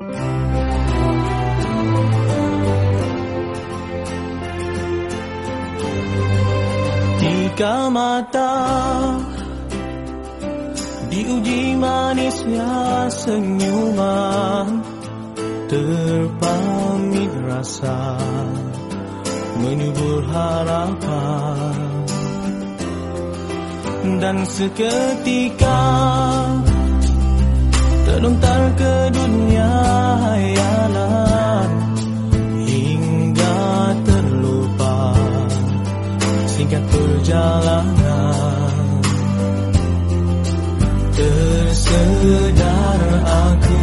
Jika mata diuji manisnya senyuman terpamit rasa menyubur harapan. Dan seketika Terlontar ke dunia hayalan Hingga terlupa. Singkat perjalanan Tersedar aku.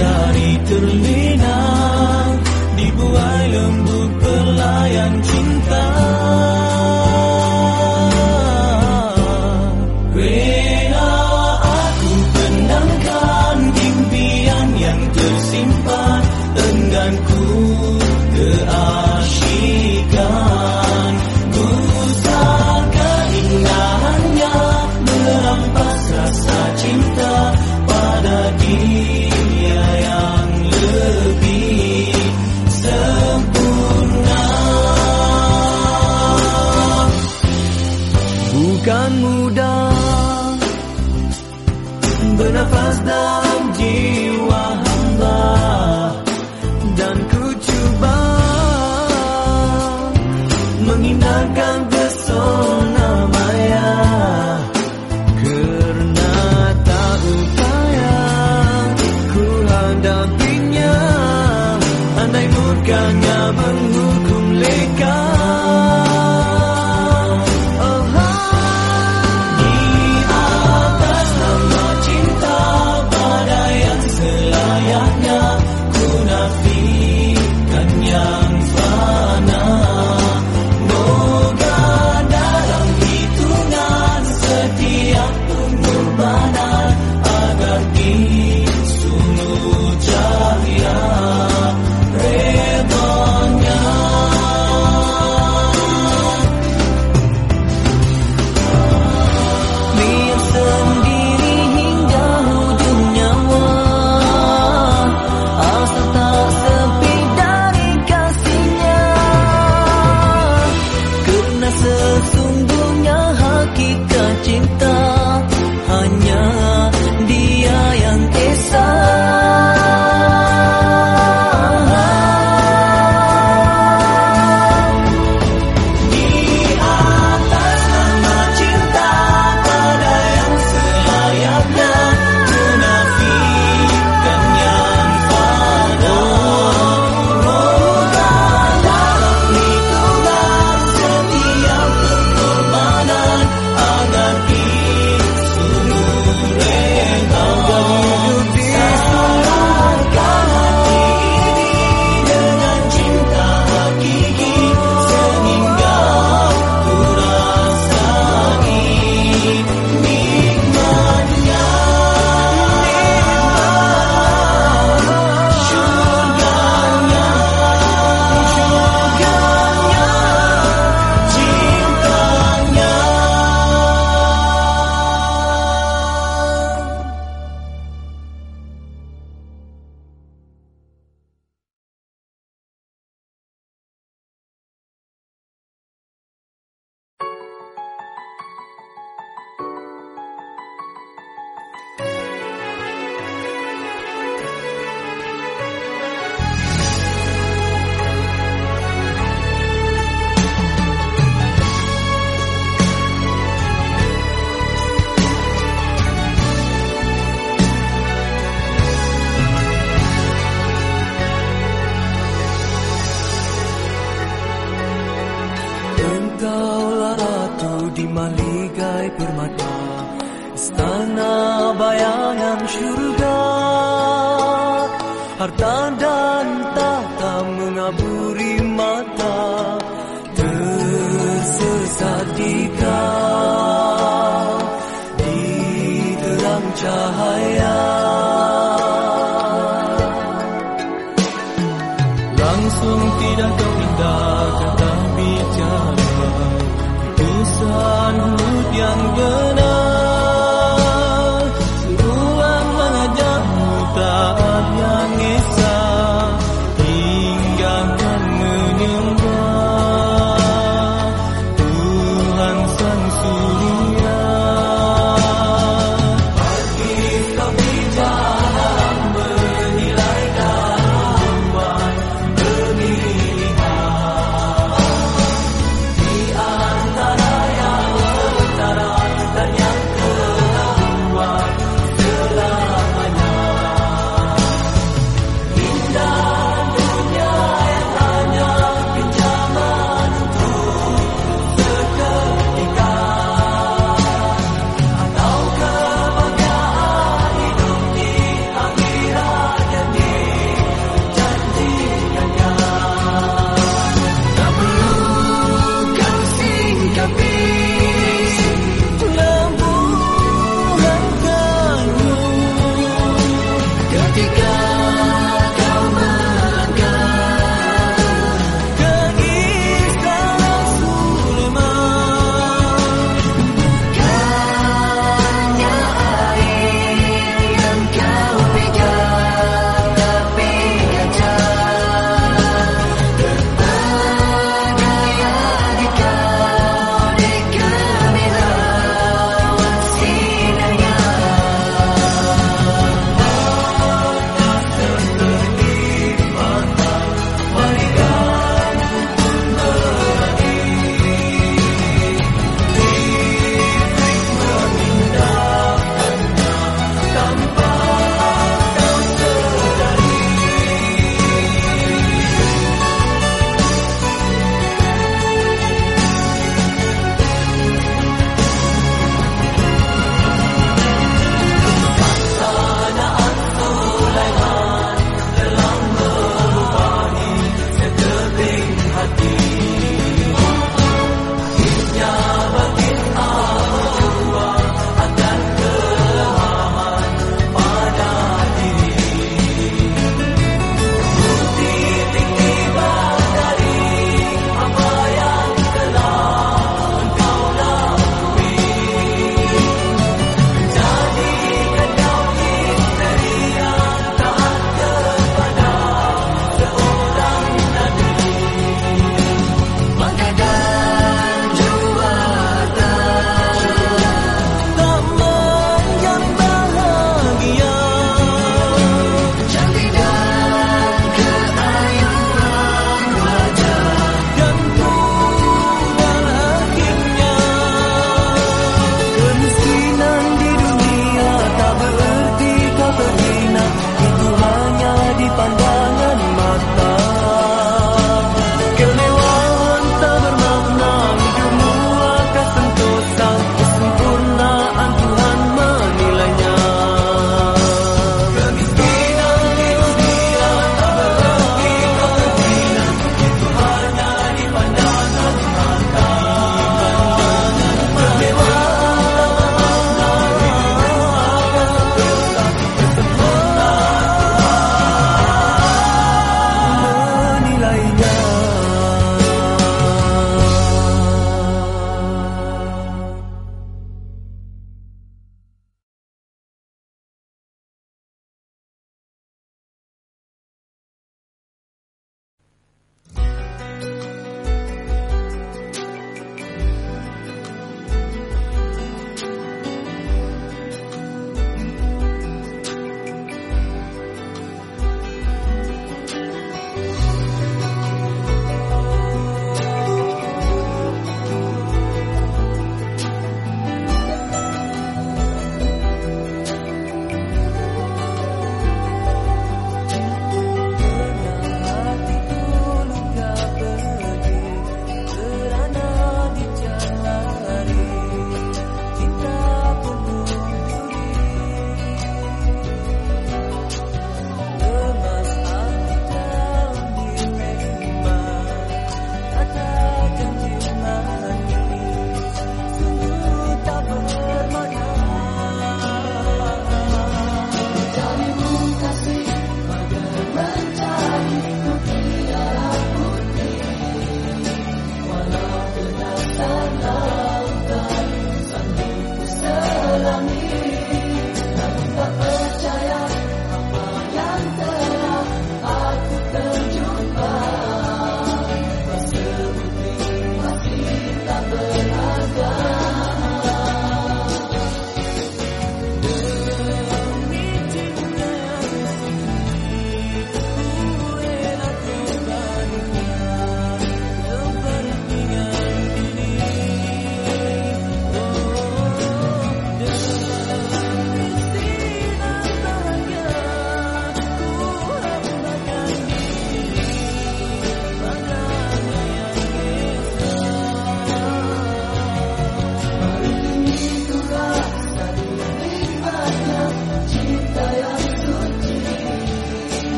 Dari terlena bukan mudah. Bernafas dalam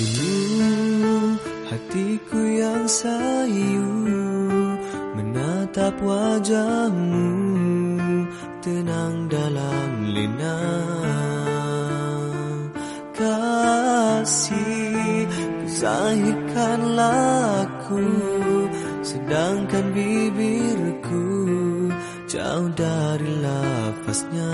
Dulu hatiku yang sayu Menatap wajahmu Tenang dalam lina. Kasih Zahirkan laku Sedangkan bibirku Jauh dari lafaznya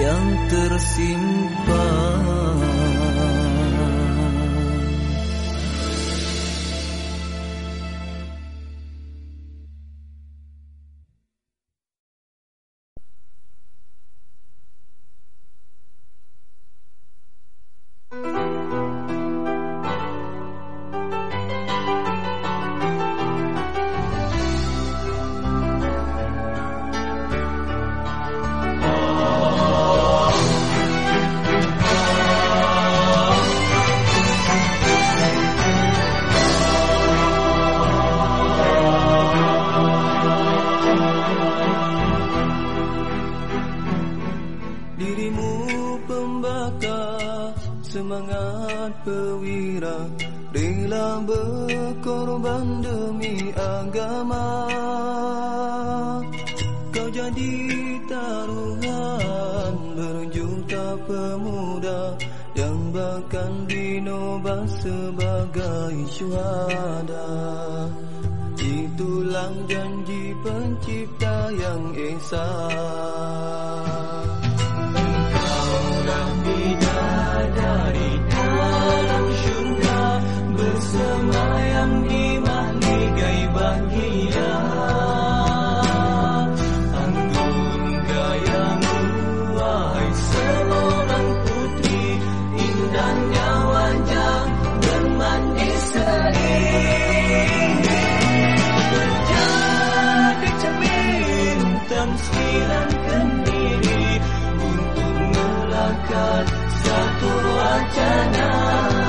Yang tersimpan sayang imani gay bahagia Anggun gayamu semua seorang putri Indahnya wajah dengan manis sering Jadi cermin tamsiran kendiri Untuk melakukan satu wacana.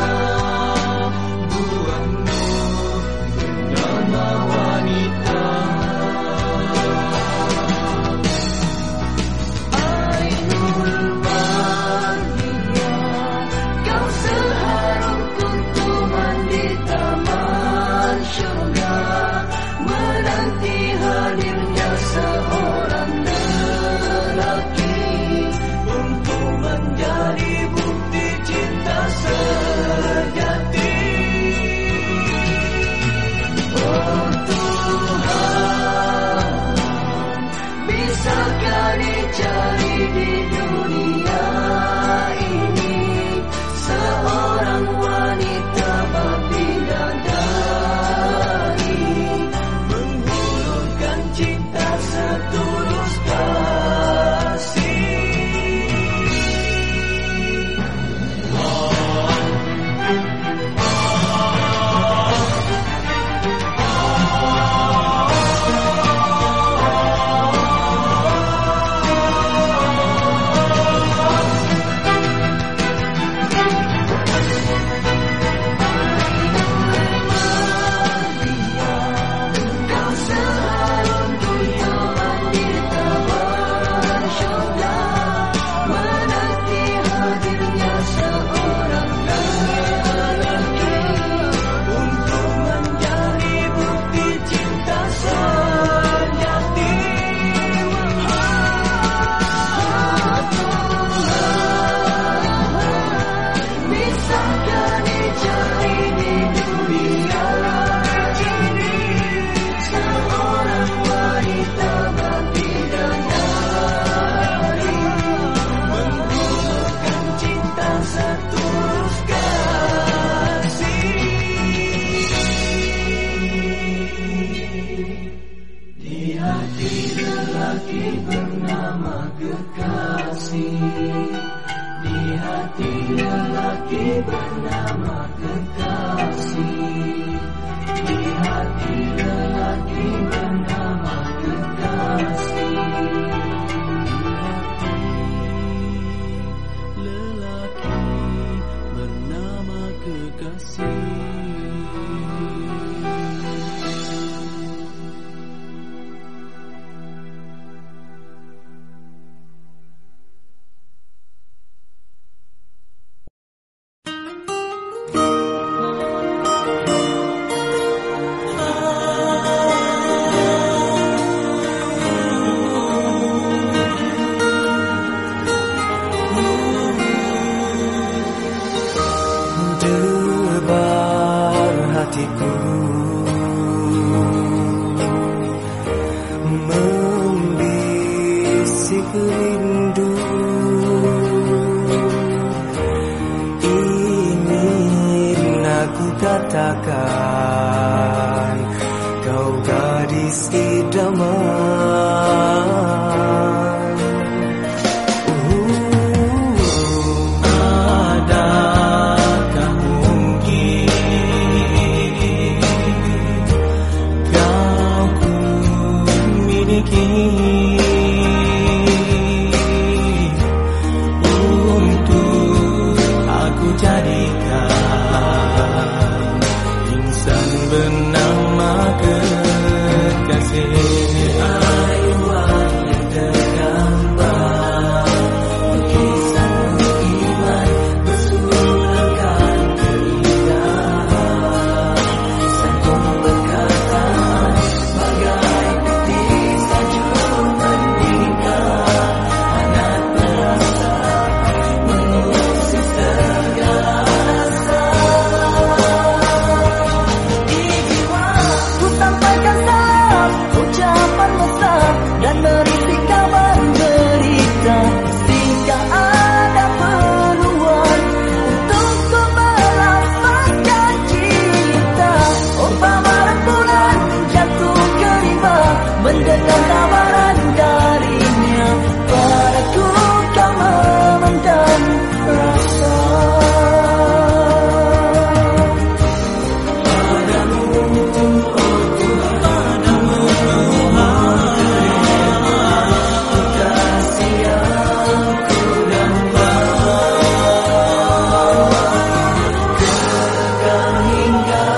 hingga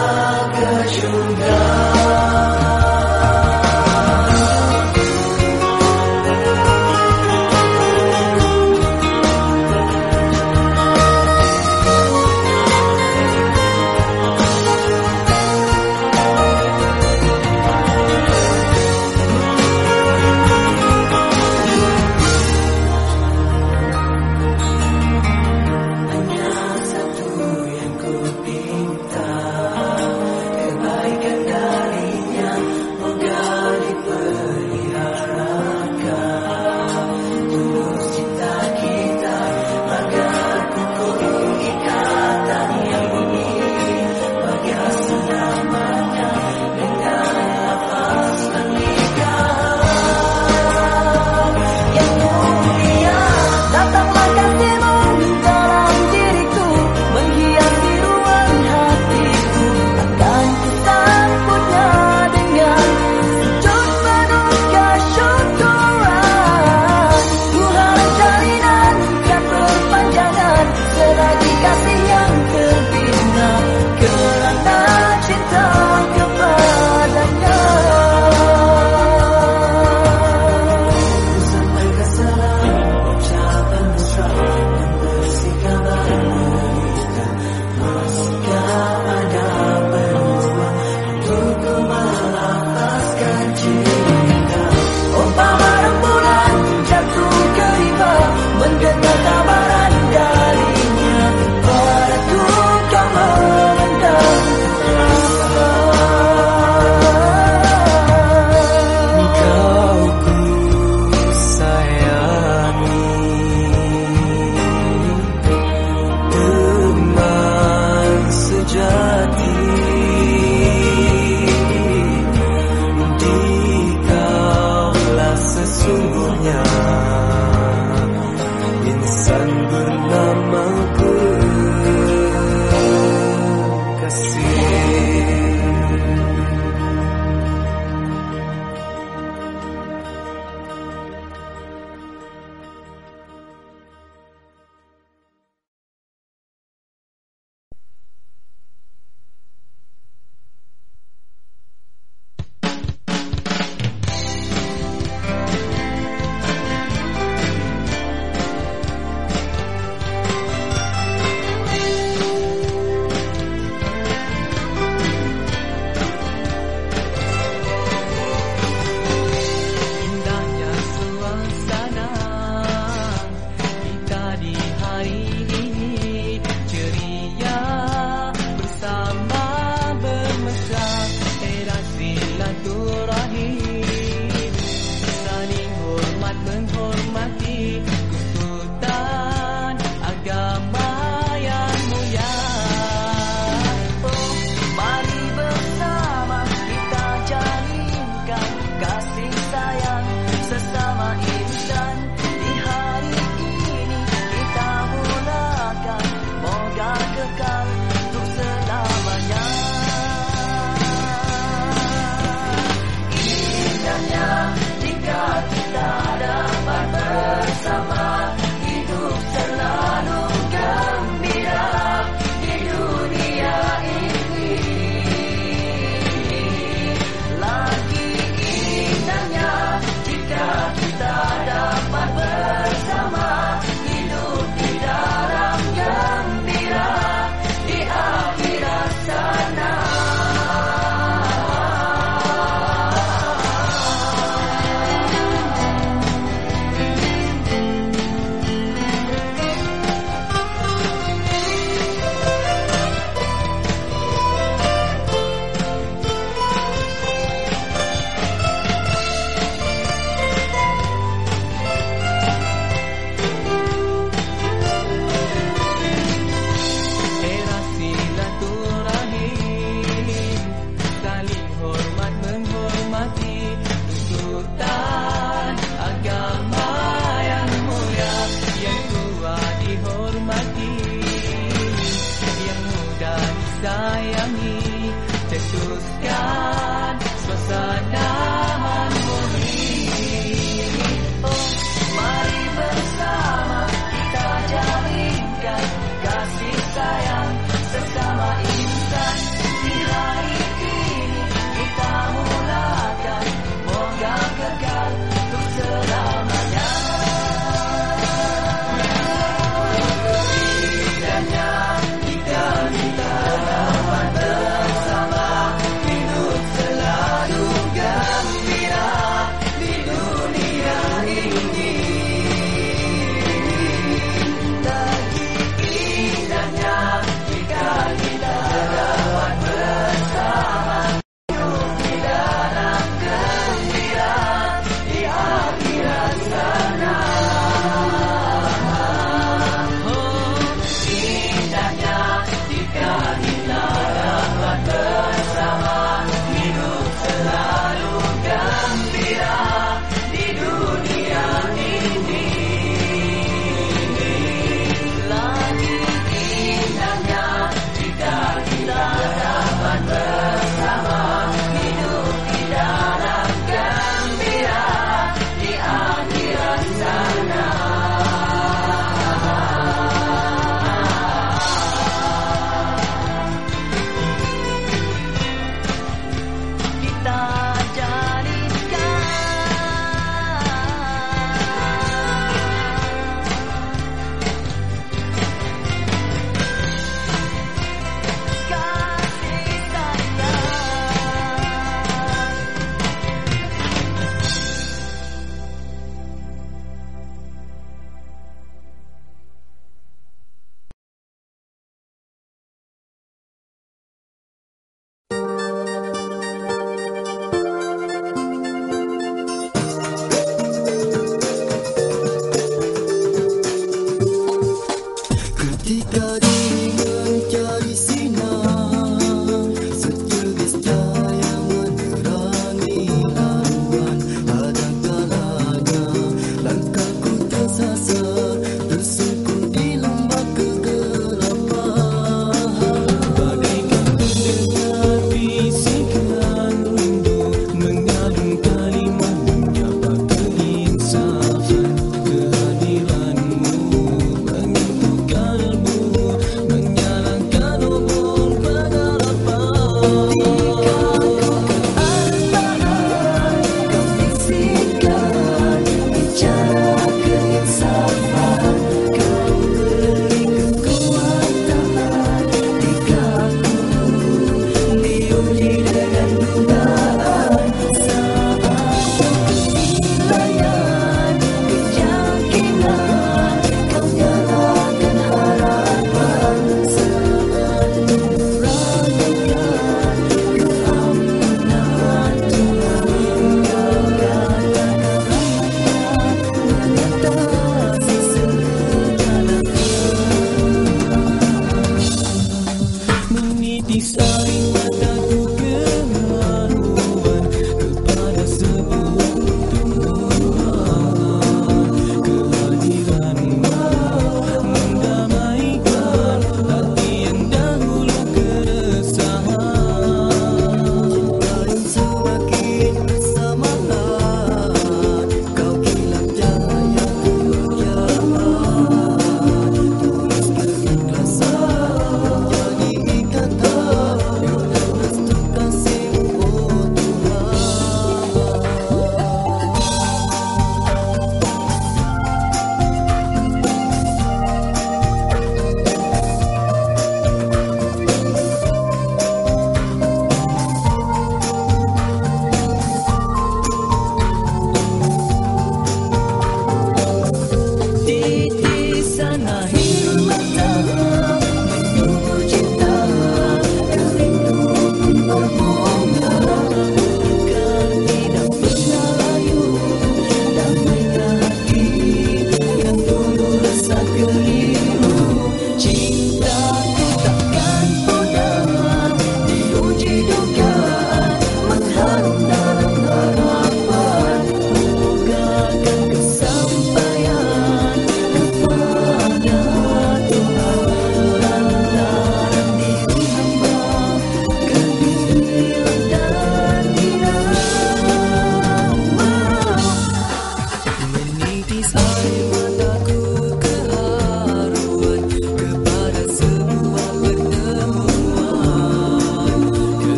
Sorry.